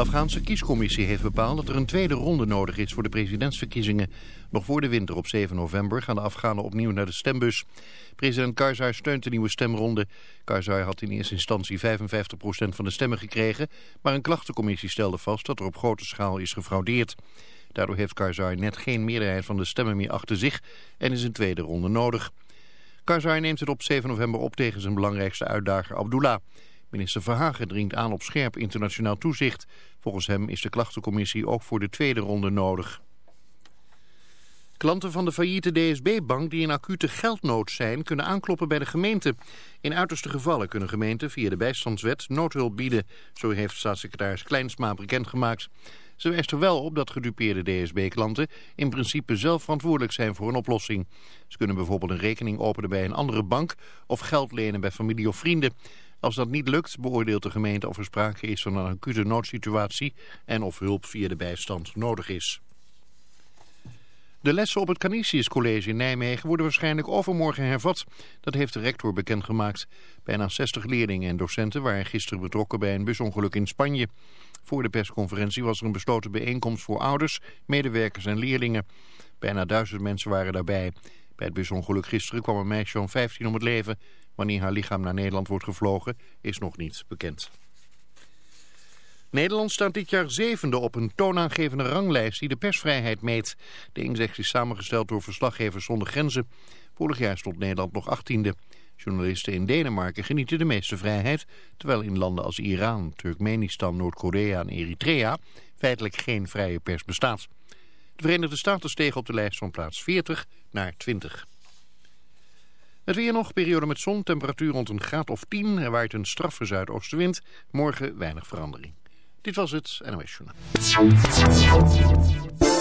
De Afghaanse kiescommissie heeft bepaald dat er een tweede ronde nodig is voor de presidentsverkiezingen. Nog voor de winter op 7 november gaan de Afghanen opnieuw naar de stembus. President Karzai steunt de nieuwe stemronde. Karzai had in eerste instantie 55% van de stemmen gekregen, maar een klachtencommissie stelde vast dat er op grote schaal is gefraudeerd. Daardoor heeft Karzai net geen meerderheid van de stemmen meer achter zich en is een tweede ronde nodig. Karzai neemt het op 7 november op tegen zijn belangrijkste uitdager Abdullah. Minister Verhagen dringt aan op scherp internationaal toezicht. Volgens hem is de klachtencommissie ook voor de tweede ronde nodig. Klanten van de failliete DSB-bank die in acute geldnood zijn... kunnen aankloppen bij de gemeente. In uiterste gevallen kunnen gemeenten via de bijstandswet noodhulp bieden. Zo heeft staatssecretaris Kleinsma bekendgemaakt. Ze wijst er wel op dat gedupeerde DSB-klanten... in principe zelf verantwoordelijk zijn voor een oplossing. Ze kunnen bijvoorbeeld een rekening openen bij een andere bank... of geld lenen bij familie of vrienden... Als dat niet lukt, beoordeelt de gemeente of er sprake is van een acute noodsituatie en of hulp via de bijstand nodig is. De lessen op het Canisius College in Nijmegen worden waarschijnlijk overmorgen hervat. Dat heeft de rector bekendgemaakt. Bijna 60 leerlingen en docenten waren gisteren betrokken bij een busongeluk in Spanje. Voor de persconferentie was er een besloten bijeenkomst voor ouders, medewerkers en leerlingen. Bijna duizend mensen waren daarbij. Bij het busongeluk gisteren kwam een meisje van 15 om het leven. Wanneer haar lichaam naar Nederland wordt gevlogen is nog niet bekend. Nederland staat dit jaar zevende op een toonaangevende ranglijst die de persvrijheid meet. De index is samengesteld door verslaggevers zonder grenzen. Vorig jaar stond Nederland nog achttiende. Journalisten in Denemarken genieten de meeste vrijheid, terwijl in landen als Iran, Turkmenistan, Noord-Korea en Eritrea feitelijk geen vrije pers bestaat. De Verenigde Staten stegen op de lijst van plaats 40 naar 20. Het weer nog, periode met zon, temperatuur rond een graad of 10. Er waait een straffe zuidoostenwind. Morgen weinig verandering. Dit was het NOS.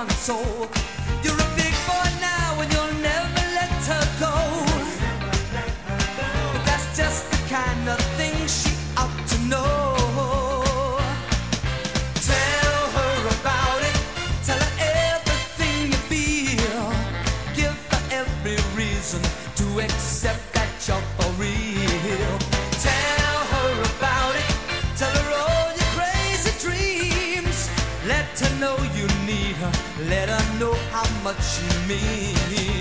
one soul. what you mean.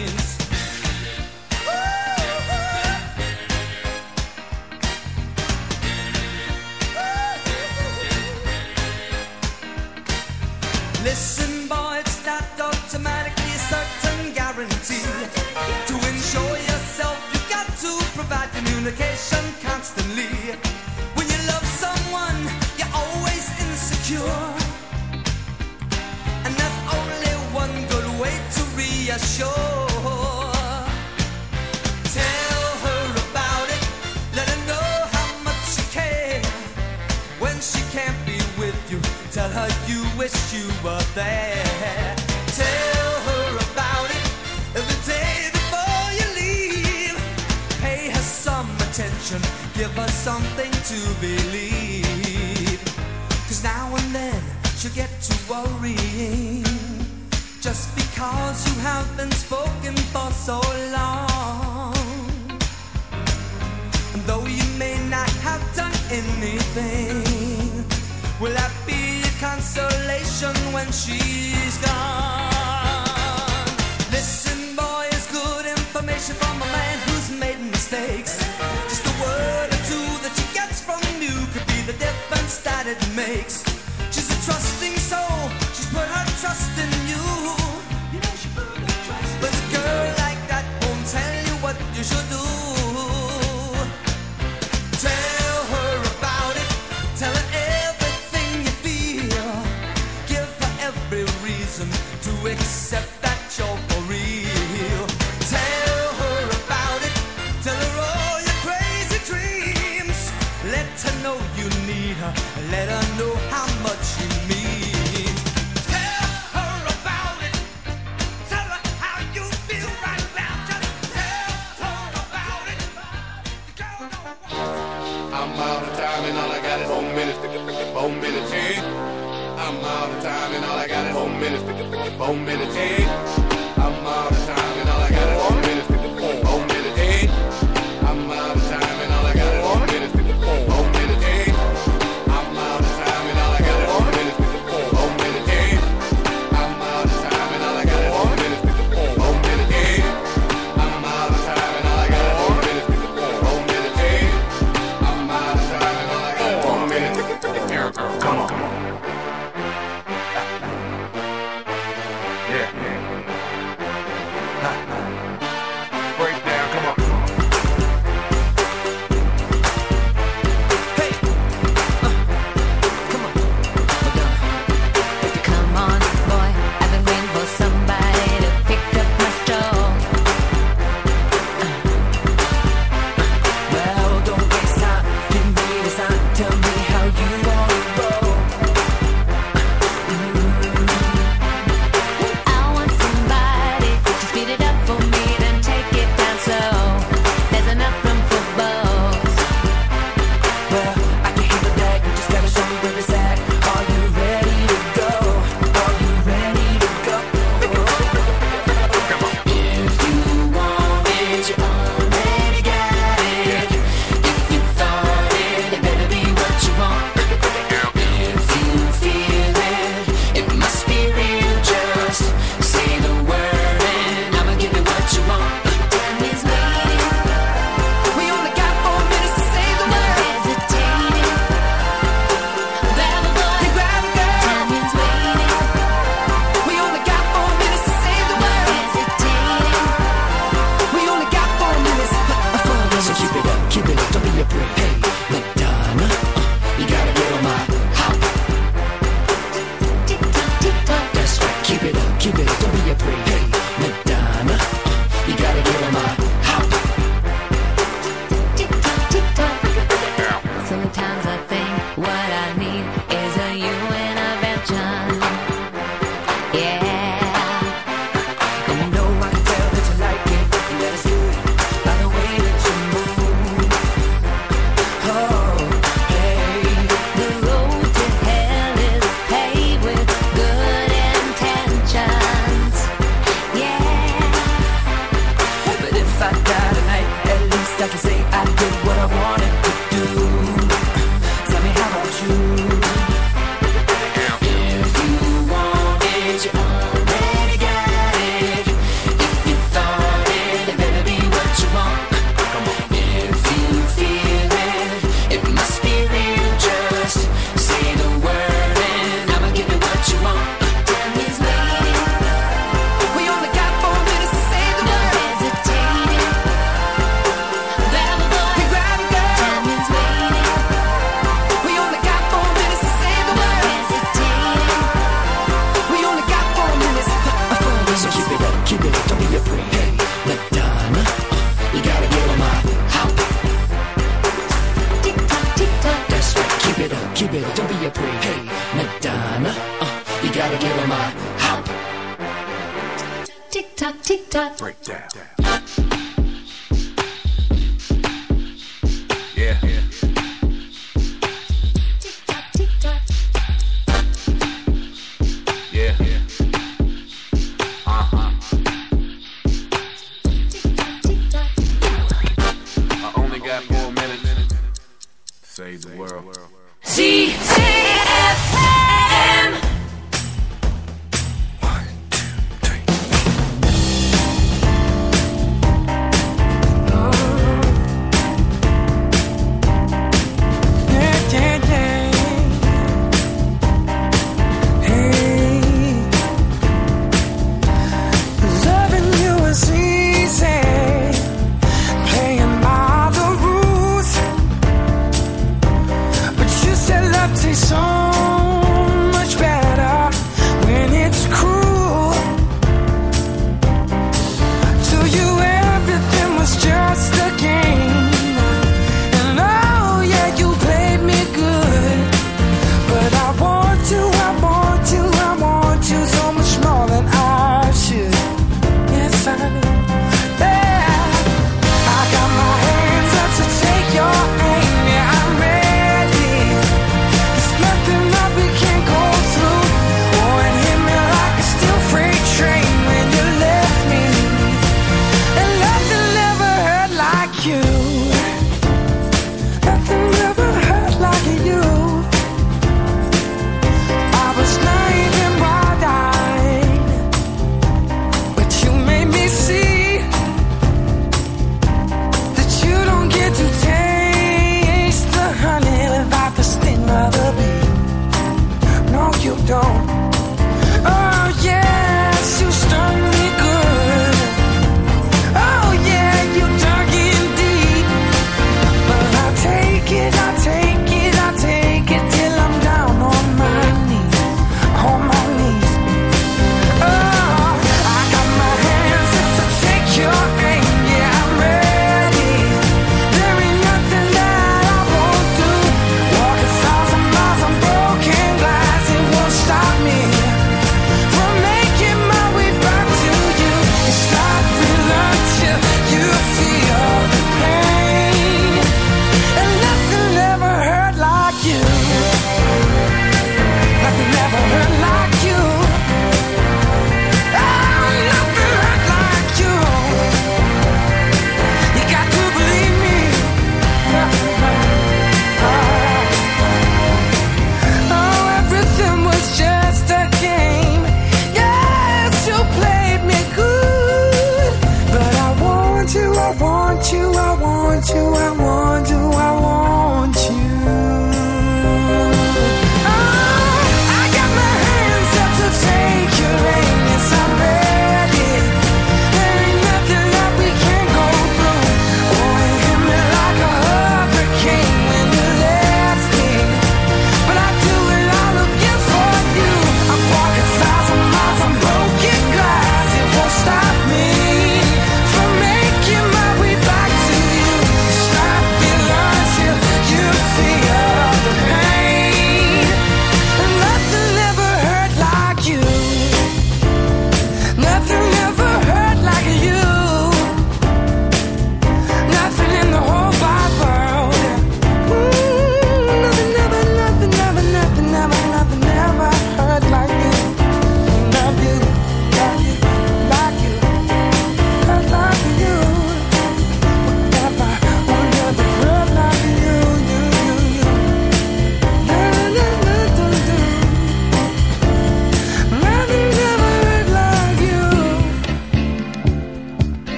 You could be the difference that it makes. She's a trusting soul, she's put her trust in you. You know, she put her trust. But a girl like that won't tell you what you should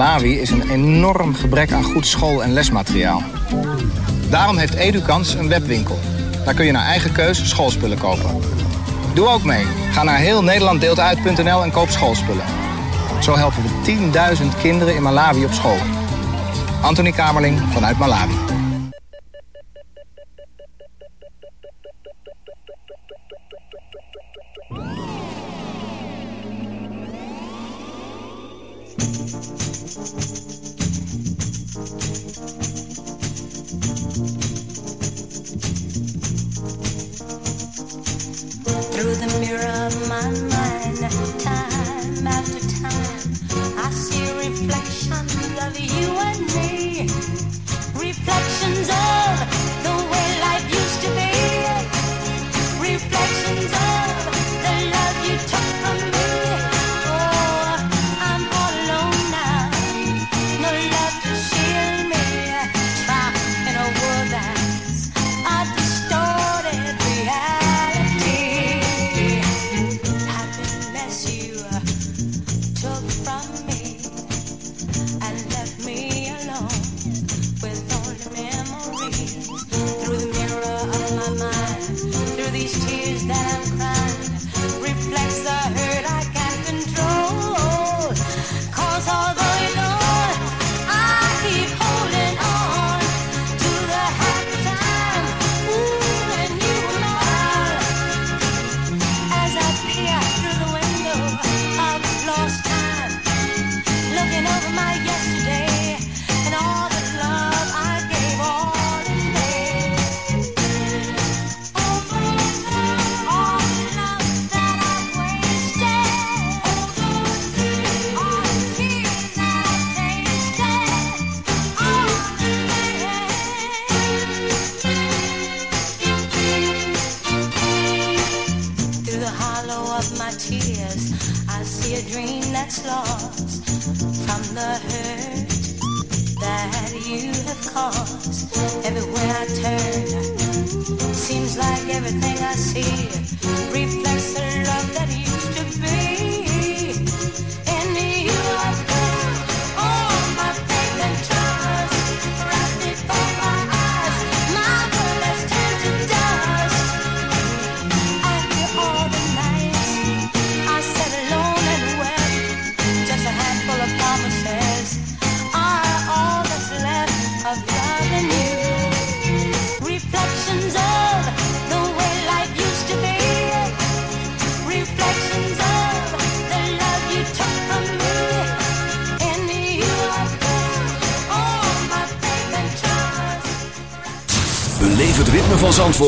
Malawi is een enorm gebrek aan goed school- en lesmateriaal. Daarom heeft Edukans een webwinkel. Daar kun je naar eigen keus schoolspullen kopen. Doe ook mee. Ga naar heel en koop schoolspullen. Zo helpen we 10.000 kinderen in Malawi op school. Anthony Kamerling vanuit Malawi.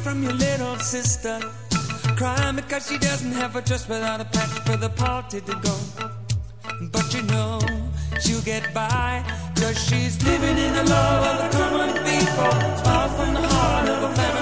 from your little sister. Crying because she doesn't have a dress without a patch for the party to go. But you know she'll get by. Cause she's living in the love of the common people. Smile from the heart of a family.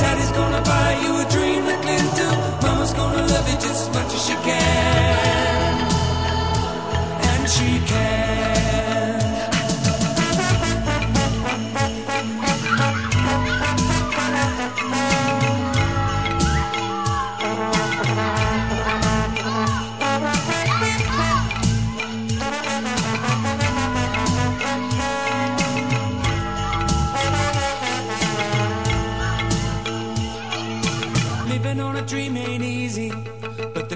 Daddy's gonna buy you a dream that can do. Mama's gonna love you just as much as she can. And she can.